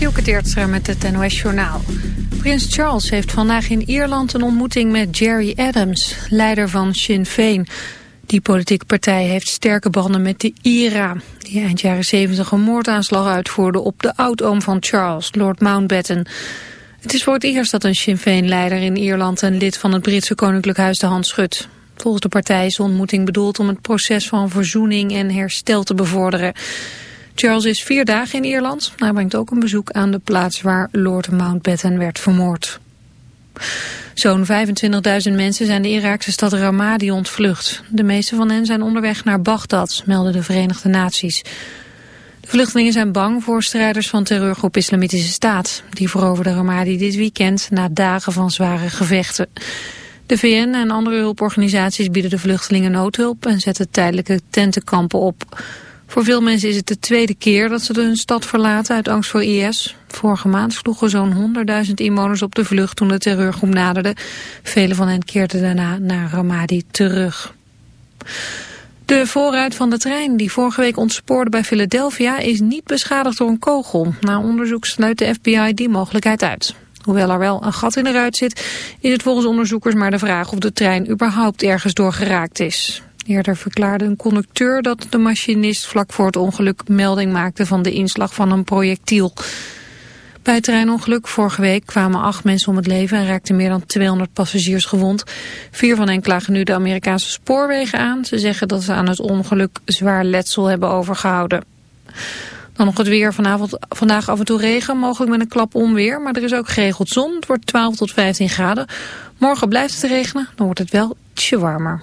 Dielke Teertstra met het NOS Journaal. Prins Charles heeft vandaag in Ierland een ontmoeting met Jerry Adams, leider van Sinn Féin. Die politieke partij heeft sterke banden met de IRA, die eind jaren 70 een moordaanslag uitvoerde op de oudoom van Charles, Lord Mountbatten. Het is voor het eerst dat een Sinn Féin-leider in Ierland een lid van het Britse Koninklijk Huis de hand schudt. Volgens de partij is de ontmoeting bedoeld om het proces van verzoening en herstel te bevorderen. Charles is vier dagen in Ierland. Hij brengt ook een bezoek aan de plaats waar Lord Mountbatten werd vermoord. Zo'n 25.000 mensen zijn de Iraakse stad Ramadi ontvlucht. De meeste van hen zijn onderweg naar Bagdad, melden de Verenigde Naties. De vluchtelingen zijn bang voor strijders van terreurgroep Islamitische Staat. Die veroverden Ramadi dit weekend na dagen van zware gevechten. De VN en andere hulporganisaties bieden de vluchtelingen noodhulp en zetten tijdelijke tentenkampen op. Voor veel mensen is het de tweede keer dat ze hun stad verlaten uit angst voor IS. Vorige maand sloegen zo'n 100.000 inwoners op de vlucht toen de terreurgroep naderde. Vele van hen keerden daarna naar Ramadi terug. De voorruit van de trein die vorige week ontspoorde bij Philadelphia is niet beschadigd door een kogel. Na onderzoek sluit de FBI die mogelijkheid uit. Hoewel er wel een gat in de ruit zit, is het volgens onderzoekers maar de vraag of de trein überhaupt ergens door geraakt is. Eerder verklaarde een conducteur dat de machinist vlak voor het ongeluk melding maakte van de inslag van een projectiel. Bij het treinongeluk vorige week kwamen acht mensen om het leven en raakten meer dan 200 passagiers gewond. Vier van hen klagen nu de Amerikaanse spoorwegen aan. Ze zeggen dat ze aan het ongeluk zwaar letsel hebben overgehouden. Dan nog het weer. Vanavond, vandaag af en toe regen, mogelijk met een klap onweer. Maar er is ook geregeld zon. Het wordt 12 tot 15 graden. Morgen blijft het regenen, dan wordt het wel ietsje warmer.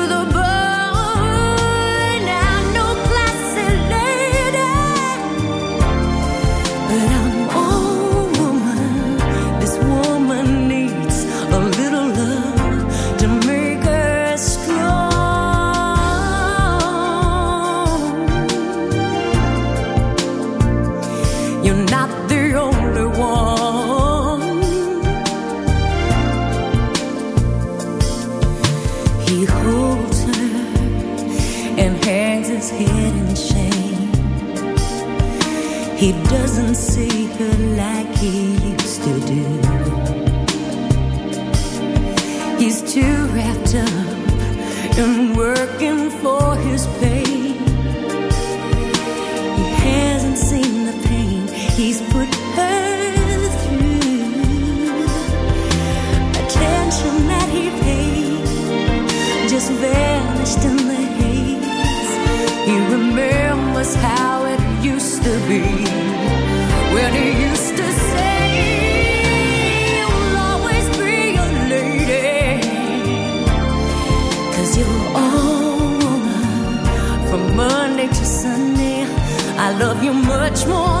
love you much more.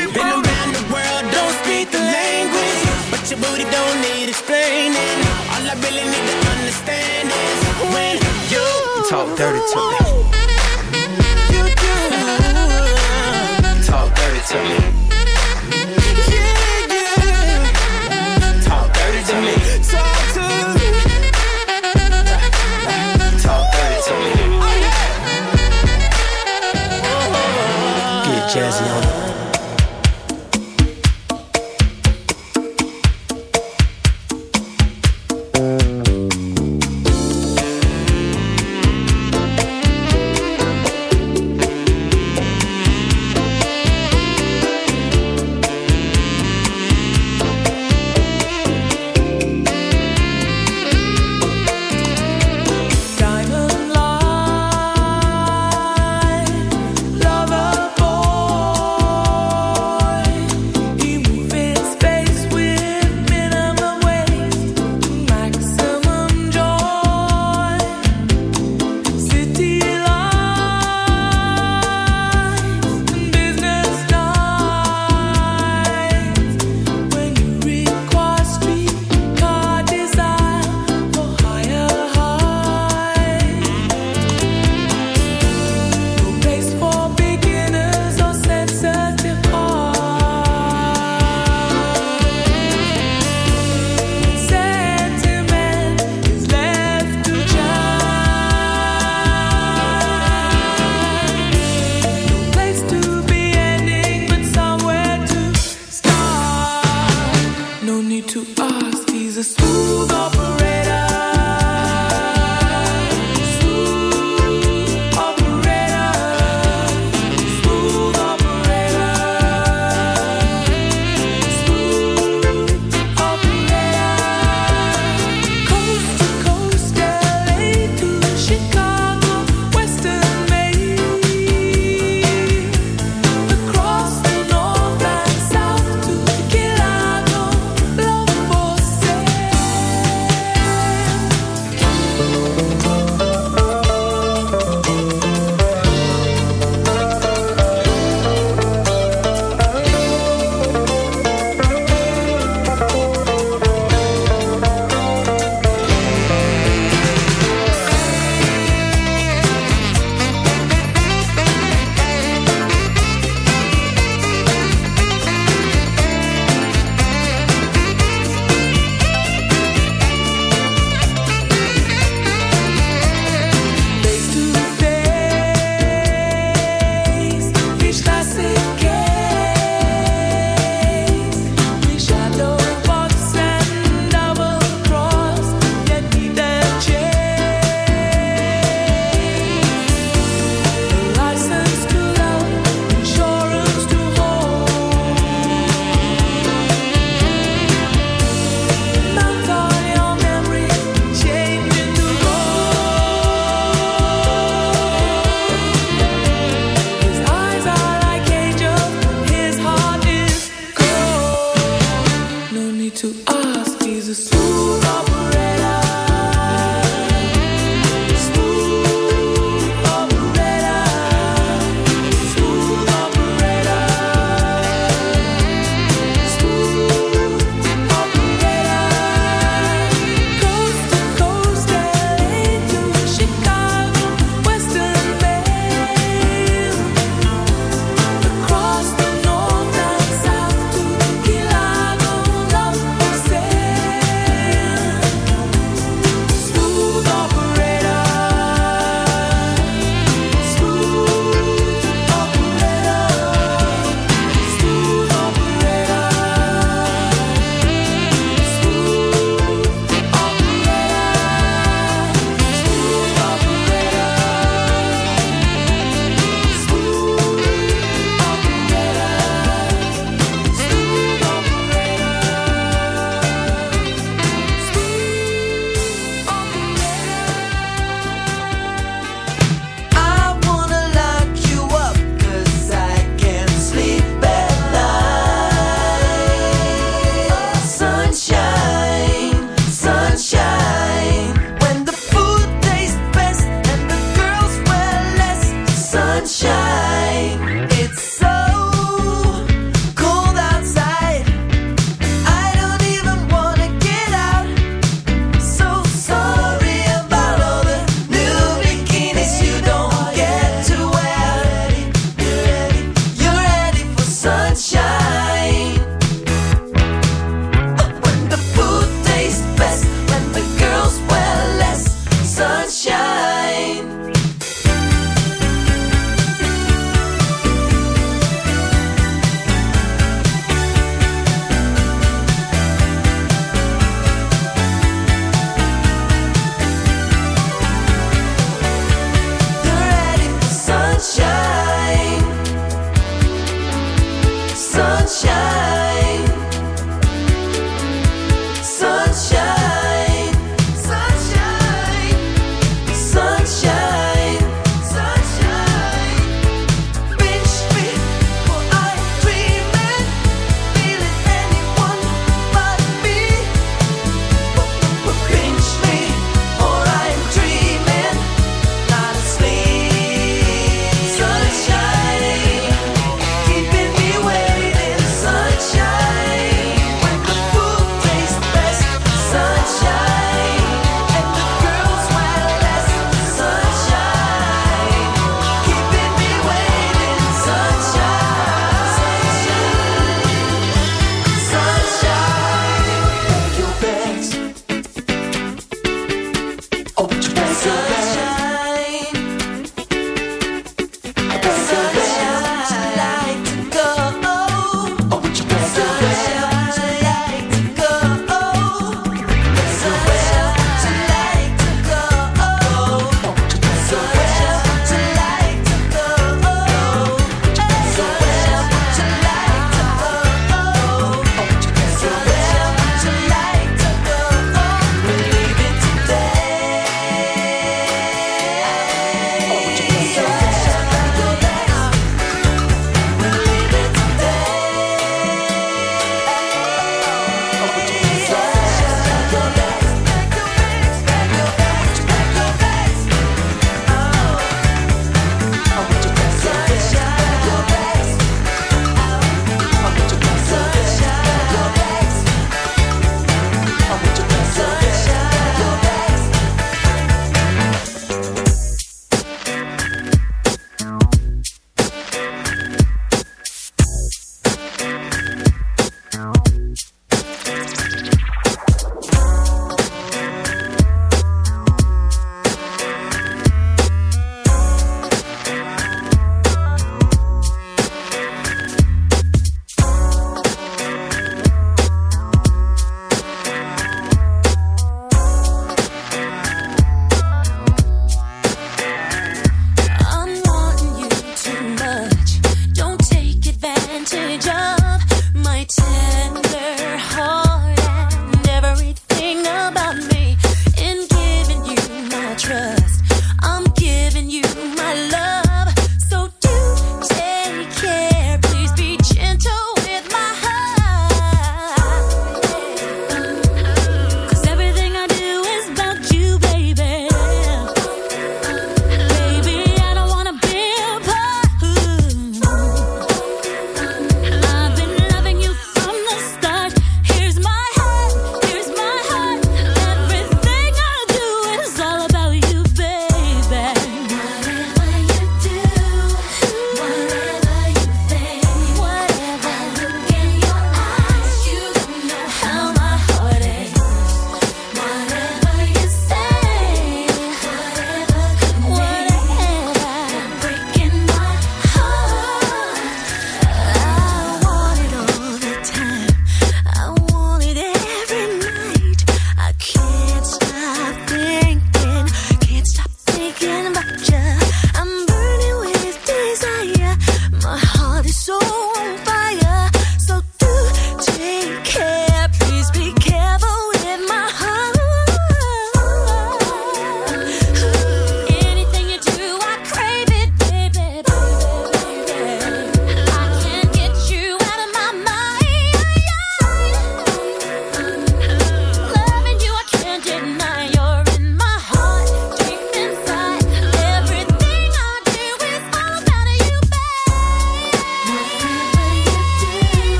dirty to me.